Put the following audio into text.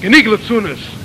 Genigle Sunnis.